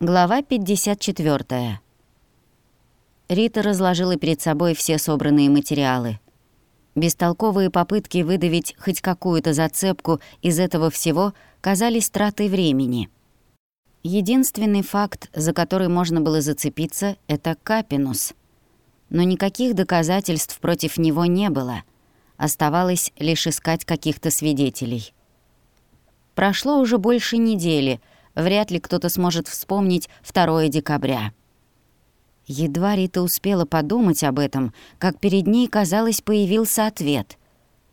Глава 54. Рита разложила перед собой все собранные материалы. Бестолковые попытки выдавить хоть какую-то зацепку из этого всего казались тратой времени. Единственный факт, за который можно было зацепиться, — это Капинус. Но никаких доказательств против него не было. Оставалось лишь искать каких-то свидетелей. Прошло уже больше недели — Вряд ли кто-то сможет вспомнить 2 декабря. Едва Рита успела подумать об этом, как перед ней, казалось, появился ответ.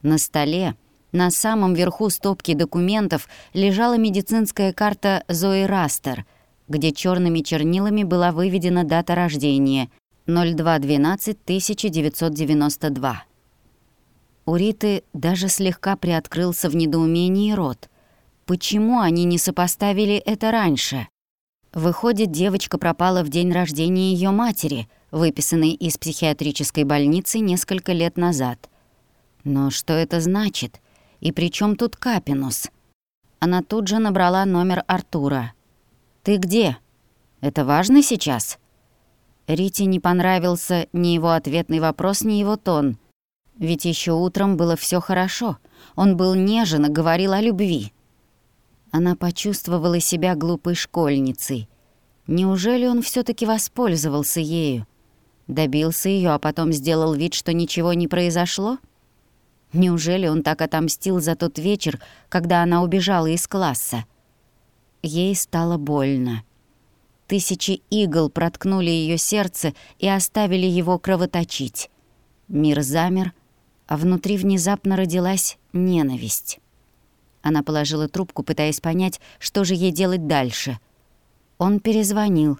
На столе, на самом верху стопки документов, лежала медицинская карта Зои Растер, где черными чернилами была выведена дата рождения — 02.12.1992. У Риты даже слегка приоткрылся в недоумении рот — Почему они не сопоставили это раньше? Выходит, девочка пропала в день рождения ее матери, выписанной из психиатрической больницы несколько лет назад. Но что это значит? И при чем тут Капинус? Она тут же набрала номер Артура. «Ты где? Это важно сейчас?» Рите не понравился ни его ответный вопрос, ни его тон. Ведь еще утром было все хорошо. Он был нежен и говорил о любви. Она почувствовала себя глупой школьницей. Неужели он все таки воспользовался ею? Добился ее, а потом сделал вид, что ничего не произошло? Неужели он так отомстил за тот вечер, когда она убежала из класса? Ей стало больно. Тысячи игл проткнули ее сердце и оставили его кровоточить. Мир замер, а внутри внезапно родилась ненависть. Она положила трубку, пытаясь понять, что же ей делать дальше. Он перезвонил.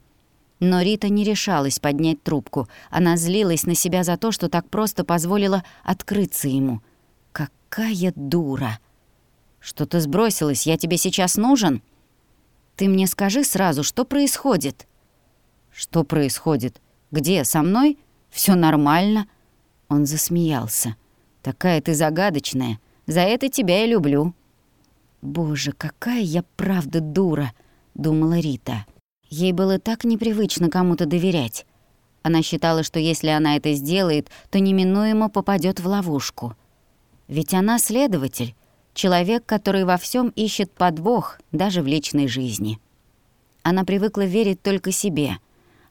Но Рита не решалась поднять трубку. Она злилась на себя за то, что так просто позволила открыться ему. Какая дура! Что-то сбросилось, я тебе сейчас нужен? Ты мне скажи сразу, что происходит? Что происходит? Где, со мной? Все нормально. Он засмеялся. Такая ты загадочная. За это тебя и люблю. «Боже, какая я правда дура!» — думала Рита. Ей было так непривычно кому-то доверять. Она считала, что если она это сделает, то неминуемо попадет в ловушку. Ведь она следователь, человек, который во всем ищет подвох, даже в личной жизни. Она привыкла верить только себе.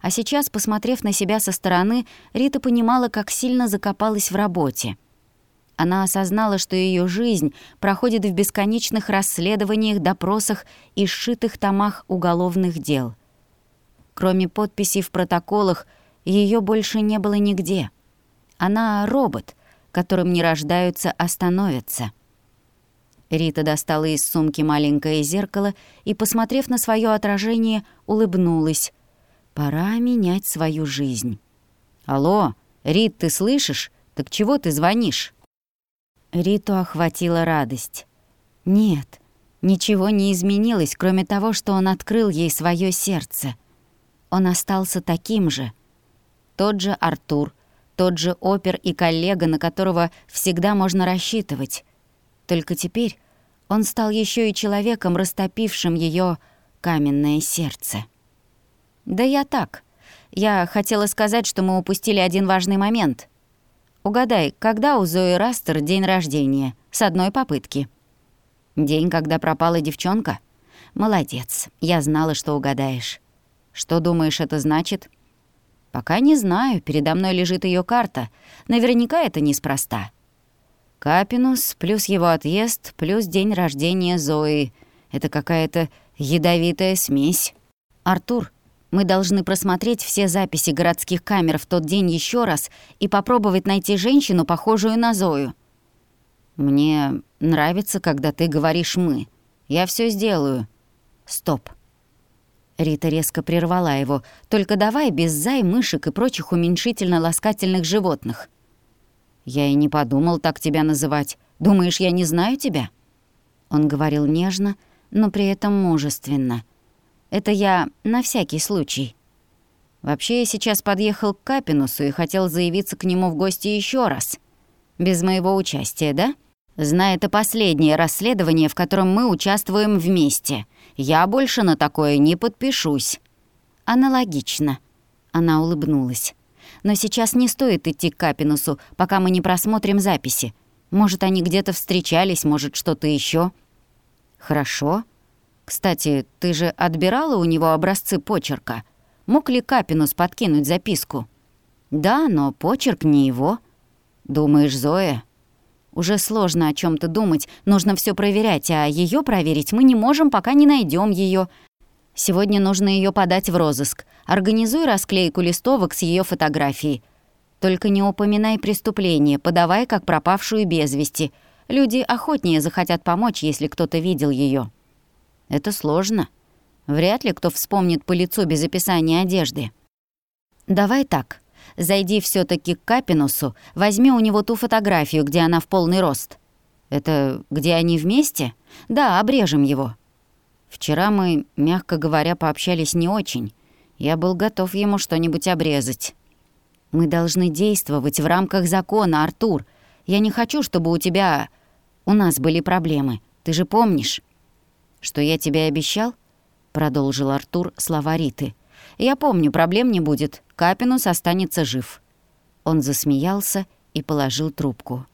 А сейчас, посмотрев на себя со стороны, Рита понимала, как сильно закопалась в работе — она осознала, что ее жизнь проходит в бесконечных расследованиях, допросах и сшитых томах уголовных дел. Кроме подписей в протоколах, ее больше не было нигде. Она робот, которым не рождаются, а становятся. Рита достала из сумки маленькое зеркало и, посмотрев на свое отражение, улыбнулась. «Пора менять свою жизнь». «Алло, Рит, ты слышишь? Так чего ты звонишь?» Риту охватила радость. Нет, ничего не изменилось, кроме того, что он открыл ей свое сердце. Он остался таким же. Тот же Артур, тот же опер и коллега, на которого всегда можно рассчитывать. Только теперь он стал еще и человеком, растопившим ее каменное сердце. «Да я так. Я хотела сказать, что мы упустили один важный момент», Угадай, когда у Зои Растер день рождения? С одной попытки. День, когда пропала девчонка? Молодец, я знала, что угадаешь. Что думаешь, это значит? Пока не знаю, передо мной лежит ее карта. Наверняка это неспроста. Капинус плюс его отъезд плюс день рождения Зои. Это какая-то ядовитая смесь. Артур, мы должны просмотреть все записи городских камер в тот день еще раз и попробовать найти женщину, похожую на Зою. Мне нравится, когда ты говоришь «мы». Я все сделаю. Стоп. Рита резко прервала его. «Только давай без зай, мышек и прочих уменьшительно-ласкательных животных». «Я и не подумал так тебя называть. Думаешь, я не знаю тебя?» Он говорил нежно, но при этом мужественно — это я на всякий случай. Вообще, я сейчас подъехал к Капинусу и хотел заявиться к нему в гости еще раз. Без моего участия, да? Зная это последнее расследование, в котором мы участвуем вместе. Я больше на такое не подпишусь. Аналогично. Она улыбнулась. Но сейчас не стоит идти к Капинусу, пока мы не просмотрим записи. Может, они где-то встречались, может, что-то еще. Хорошо. Кстати, ты же отбирала у него образцы почерка. Мог ли Капинус подкинуть записку? Да, но почерк не его. Думаешь, Зоя? Уже сложно о чем то думать, нужно все проверять, а ее проверить мы не можем, пока не найдем ее. Сегодня нужно ее подать в розыск. Организуй расклейку листовок с ее фотографией. Только не упоминай преступление, подавай как пропавшую без вести. Люди охотнее захотят помочь, если кто-то видел ее. Это сложно. Вряд ли кто вспомнит по лицу без описания одежды. Давай так. Зайди все таки к Капинусу, возьми у него ту фотографию, где она в полный рост. Это где они вместе? Да, обрежем его. Вчера мы, мягко говоря, пообщались не очень. Я был готов ему что-нибудь обрезать. Мы должны действовать в рамках закона, Артур. Я не хочу, чтобы у тебя... У нас были проблемы. Ты же помнишь? Что я тебе обещал? Продолжил Артур слова Риты. Я помню, проблем не будет. Капинус останется жив». Он засмеялся и положил трубку.